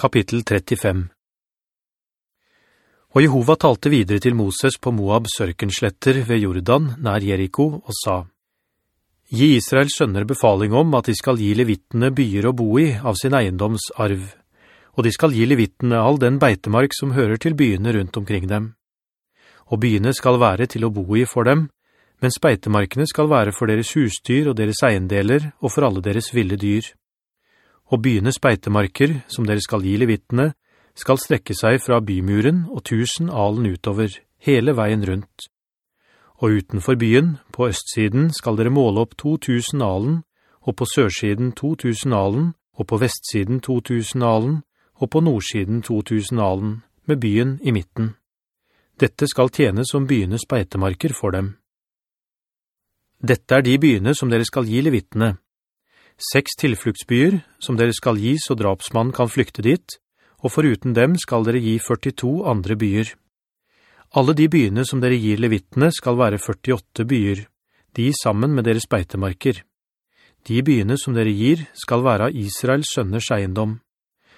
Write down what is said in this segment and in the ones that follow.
Kapittel 35 Og Jehova talte videre til Moses på Moabs sørkensletter ved Jordan, nær Jericho, og sa, «Gi Israels sønner befaling om at de skal gi levittene byer å bo i av sin eiendomsarv, og de skal gi levittene all den beitemark som hører til byene rundt omkring dem. Og byene skal være til å bo i for dem, mens beitemarkene skal være for deres husdyr og deres eiendeler og for alle deres ville dyr. Og byenes beitemarker, som dere skal gi levittene, skal strekke seg fra bymuren og tusen alen utover, hele veien rundt. Og utenfor byen, på østsiden, skal dere måle opp 2000 alen, og på sørsiden 2000 alen, og på vestsiden 2000 alen, og på nordsiden 2000 alen, med byen i midten. Dette skal tjene som byenes beitemarker for dem. Dette er de byene som dere skal gi levittene. Seks tilfluktsbyer som dere skal gi så drapsmannen kan flykte dit, og foruten dem skal dere gi 42 andre byer. Alle de byene som dere gir levittene skal være 48 byer, de sammen med deres beitemarker. De byene som dere gir skal være Israels sønners eiendom.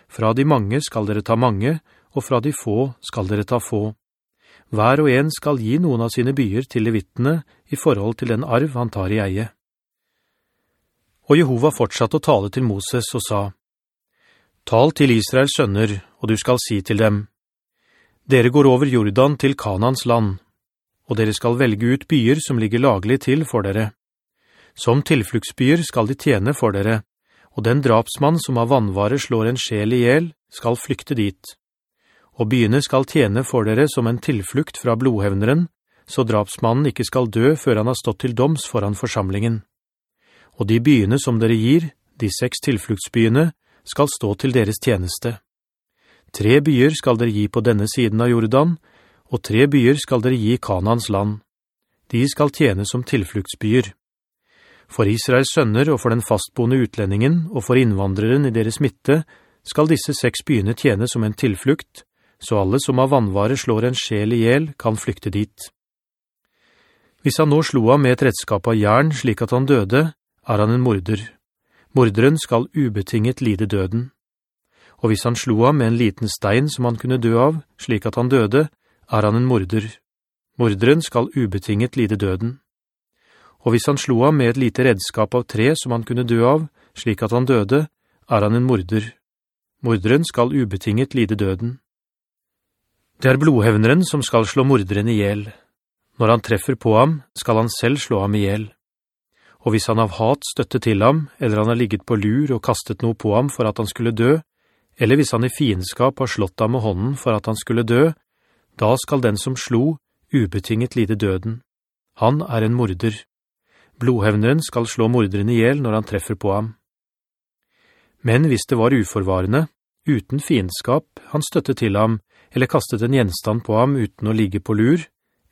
Fra de mange skal dere ta mange, og fra de få skal dere ta få. Hver og en skal gi noen av sine byer til levittene i forhold til den arv han tar i eie. Og Jehova fortsatte å tale til Moses og sa, «Tal til Israels sønner, og du skal si til dem, «Dere går over Jordan til Kanans land, og dere skal velge ut byer som ligger laglig til for dere. Som tilfluktsbyer skal de tjene for dere, og den drapsmann som av vannvare slår en sjel i hjel, skal flykte dit. Og byene skal tjene for dere som en tilflukt fra blodhevneren, så drapsmannen ikke skal dø før han har stått til doms foran forsamlingen. Og de byene som dere gir, de seks tilfluktsbyene, skal stå til deres tjeneste. Tre byer skal dere gi på denne siden av Jordan, og tre byer skal dere gi Kanans land. De skal tjene som tilfluktsbyer. For Israels sønner og for den fastboende utlendingen og for innvandreren i deres midte skal disse seks byene tjene som en tilflukt, så alle som av vannvare slår en sjel i hjel kan flykte dit. Hvis han nå slo ham med et redskap av jern slik at han døde, er han en morder. Morderen skal ubetinget lide døden. Og hvis han slo ham med en liten stein som han kunne dø av, slik at han døde, er han en morder. Morderen skal ubetinget lide døden og hvis han slo ham med et lite redskap av tre som han kunne dø av, slik at han døde, er han en morder. Morderen skal ubetinget lide døden. Det er blodhevneren som skal slå morderen i hjel. Når han treffer på ham, skal han selv slå ham i hjel. Og hvis han av hat støtte til ham, eller han har ligget på lur og kastet noe på ham for at han skulle dø, eller hvis han i fiendskap har slått ham med hånden for at han skulle dø, da skal den som slo ubetinget lide døden. Han er en morder. Blodhevneren skal slå morderen ihjel når han treffer på ham. Men hvis det var uforvarende, uten fiendskap, han støtte til ham, eller kastet en gjenstand på ham uten å ligge på lur,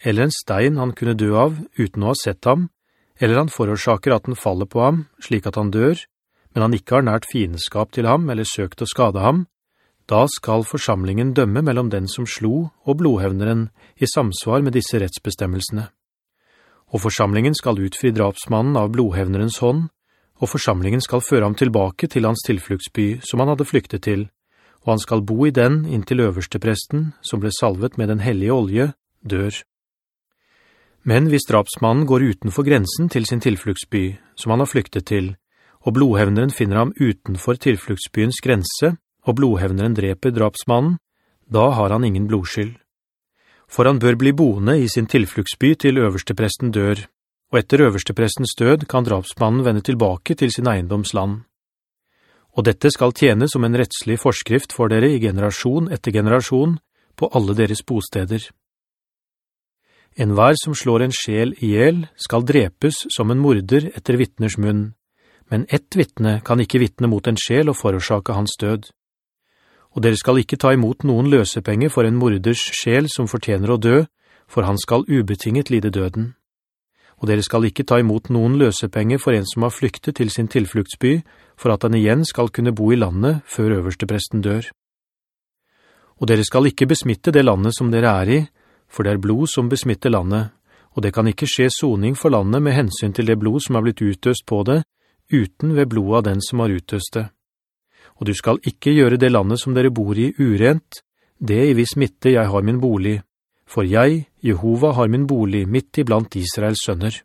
eller en stein han kunne dø av uten å ha sett ham, eller han forårsaker at den faller på ham, slik at han dør, men han ikke har nært fiendskap til ham eller søkt å skade ham, da skal forsamlingen dømme mellom den som slo og blodhevneren i samsvar med disse rettsbestemmelsene og forsamlingen skal utfri drapsmannen av blodhevnerens hånd, og forsamlingen skal føre ham tilbake til hans tilfluktsby som han hadde flyktet til, og han skal bo i den inntil øverstepresten, som ble salvet med den hellige olje, dør. Men hvis drapsmannen går utenfor grensen til sin tilfluktsby, som han har flyktet til, og blodhevneren finner ham utenfor tilfluktsbyens grense, og blodhevneren dreper drapsmannen, da har han ingen blodskyld for han bør bli boende i sin tilfluktsby til øverstepresten dør, og etter øversteprestens død kan drapsmannen vende tilbake til sin eiendomsland. Og dette skal tjene som en rettslig forskrift for dere i generasjon etter generasjon på alle deres bosteder. En hver som slår en sjel i hjel skal drepes som en morder etter vittners munn, men ett vittne kan ikke vittne mot en sjel og forårsake hans død og dere skal ikke ta imot noen løsepenger for en morders sjel som fortjener å dø, for han skal ubetinget lide døden. Og dere skal ikke ta imot noen løsepenger for en som har flyktet til sin tilfluktsby, for at han igjen skal kunne bo i landet før øverstepresten dør. Og dere skal ikke besmitte det landet som dere er i, for det er blod som besmitter landet, og det kan ikke skje soning for landet med hensyn til det blod som har blitt utøst på det, uten ved blodet av den som har utøst det og du skal ikke gjøre det landet som dere bor i urent, det i viss midte jeg har min bolig, for jeg, Jehova, har min bolig midt iblant Israels sønner.»